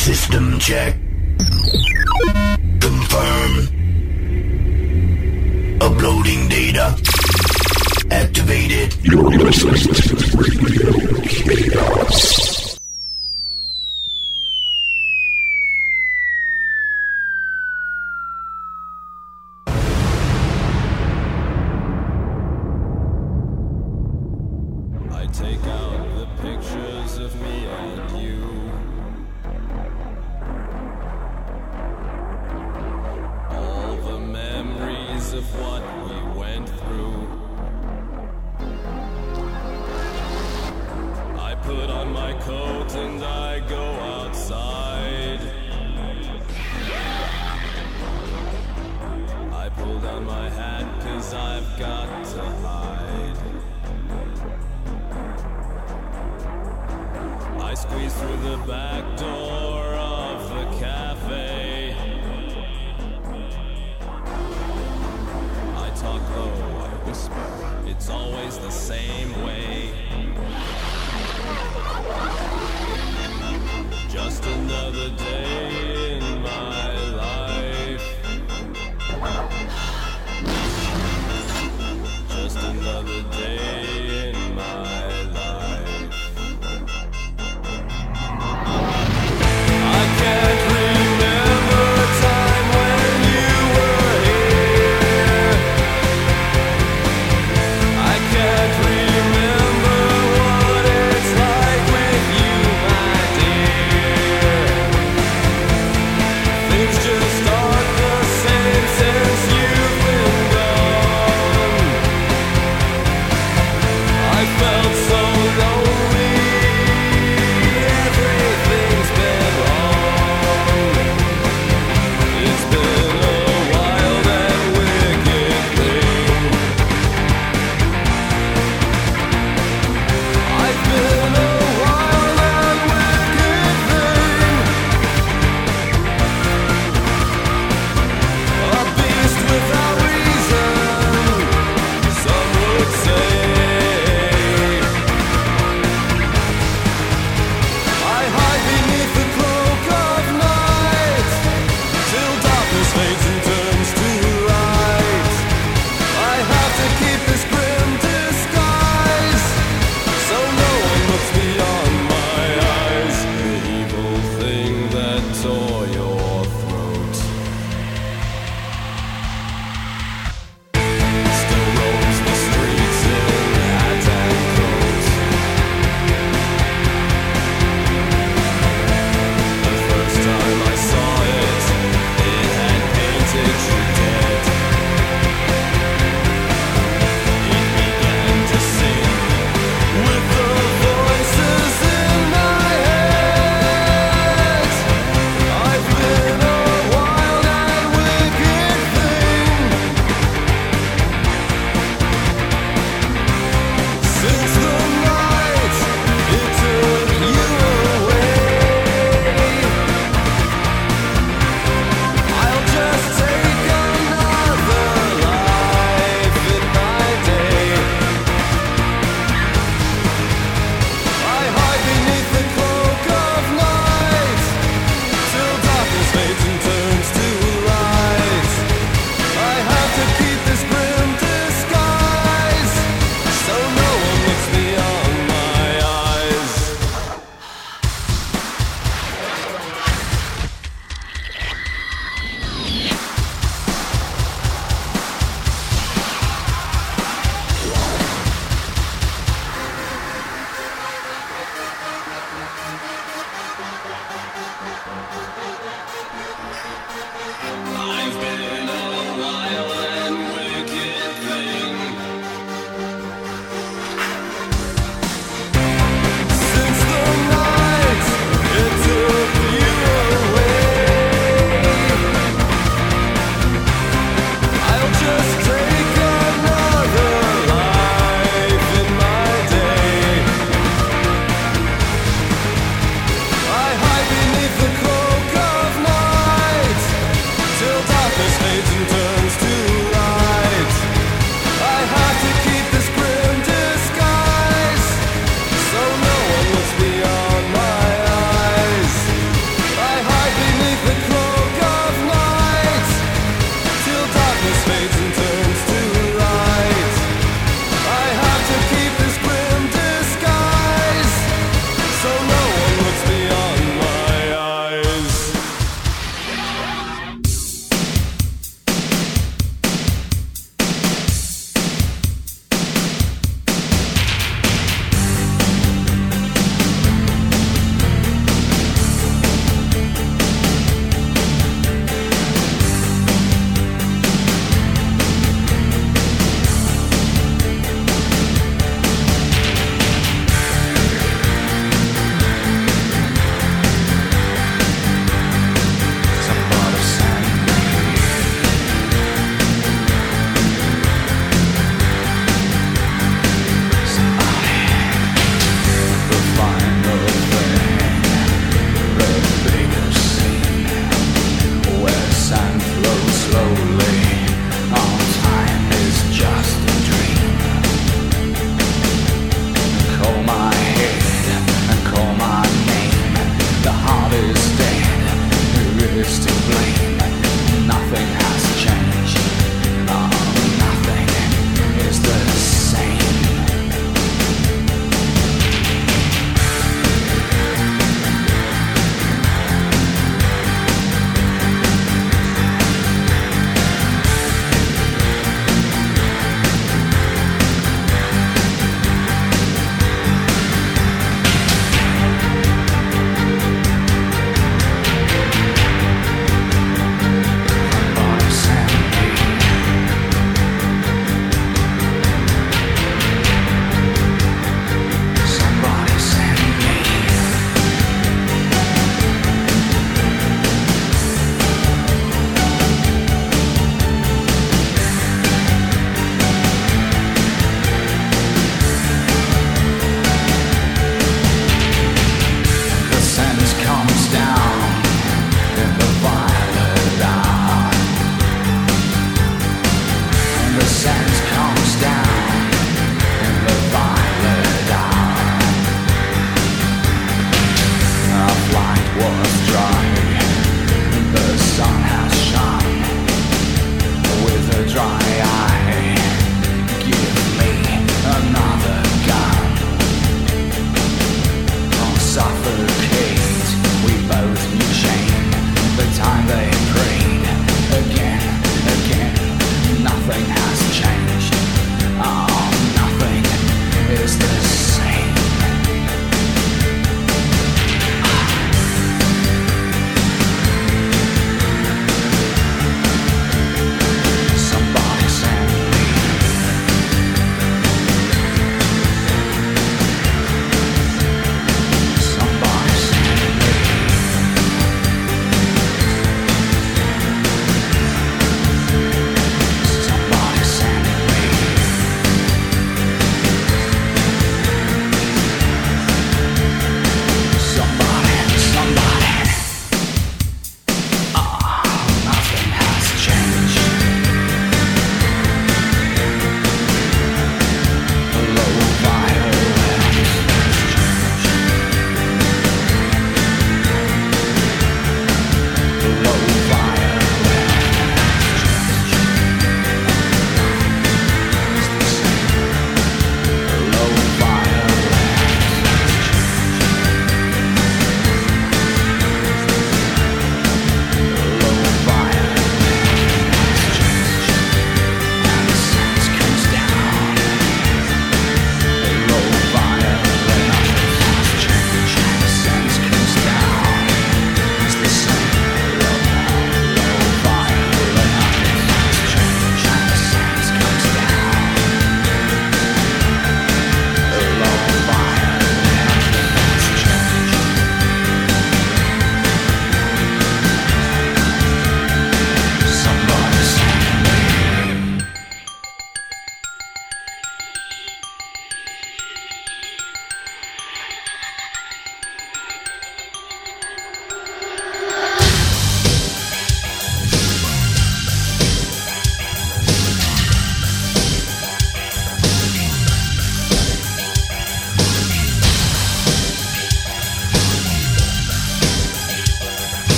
System check. Confirm. Uploading data. Activated.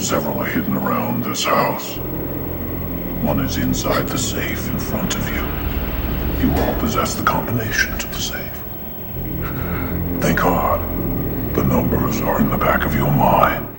Several are hidden around this house. One is inside the safe in front of you. You all possess the combination to the safe. Think hard. The numbers are in the back of your mind.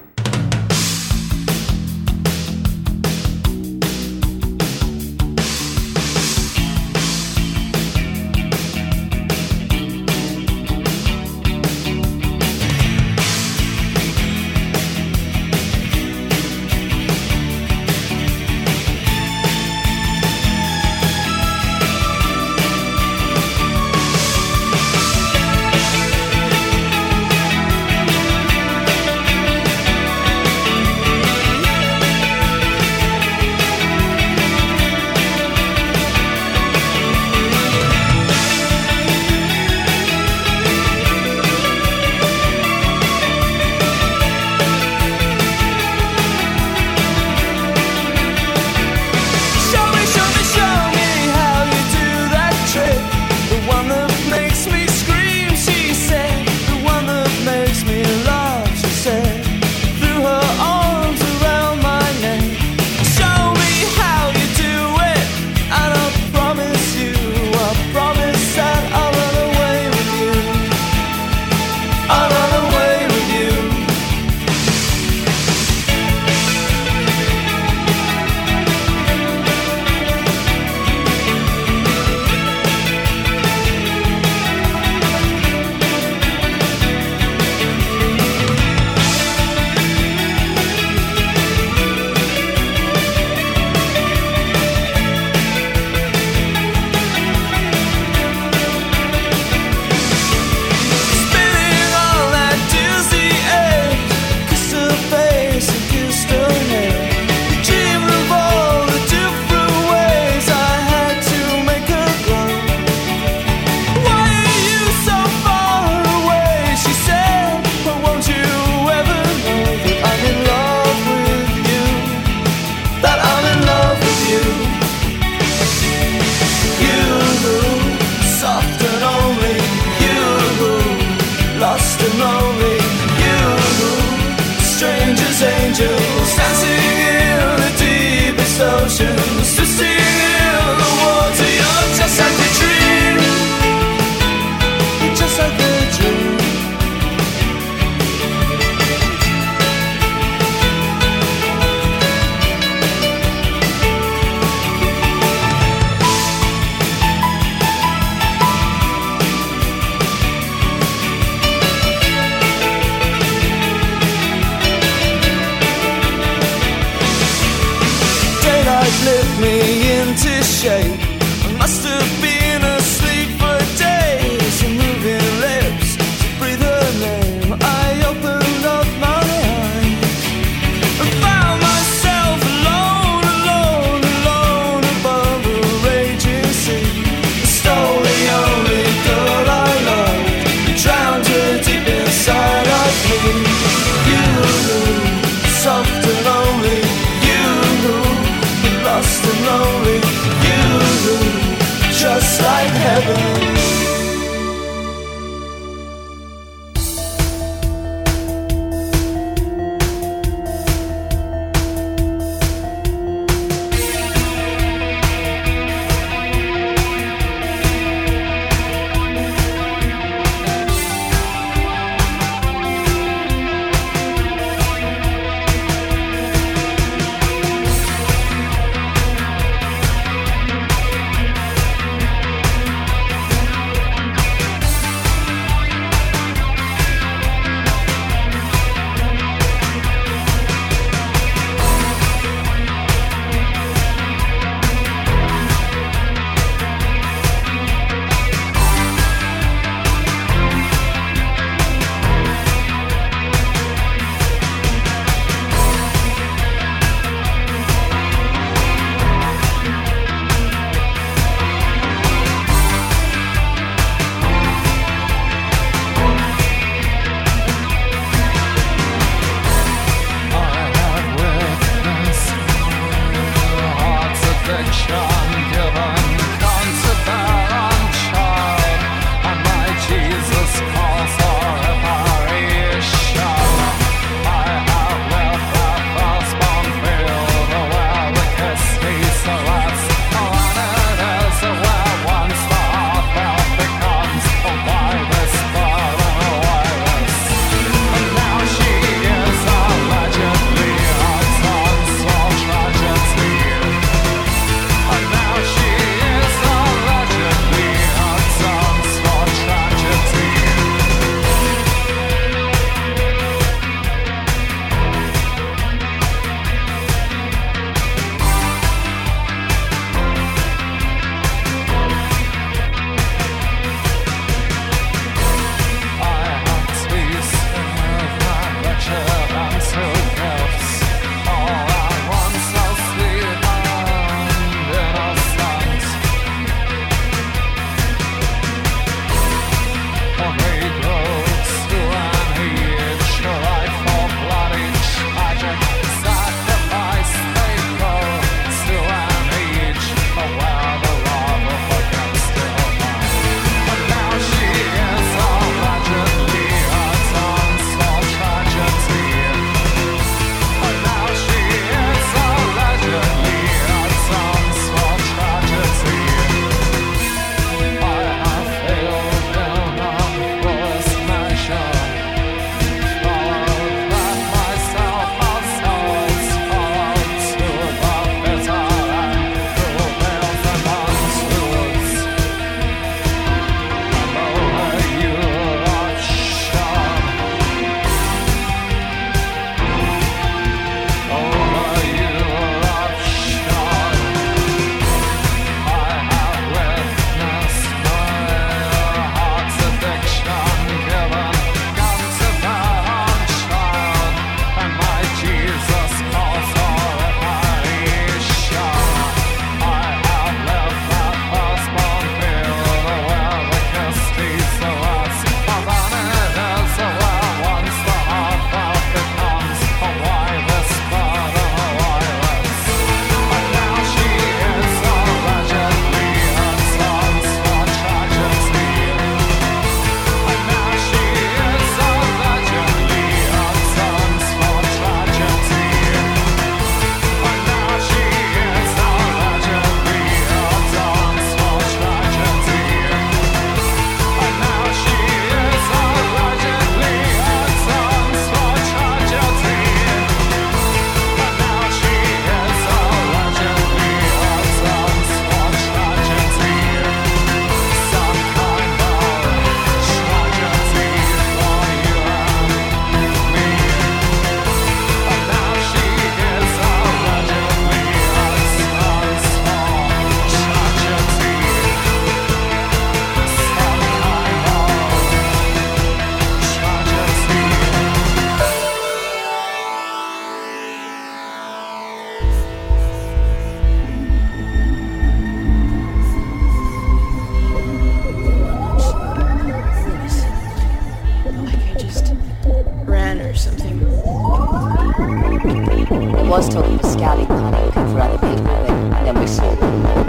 was talking to scouting, honey, for other people, but then we saw